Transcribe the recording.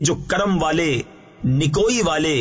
جو کرم والے نکوئی والے